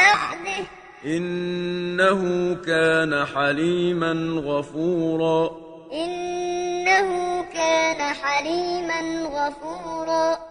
بعده. إنه كان حليما غفورا. إنه كان حليما غفورا.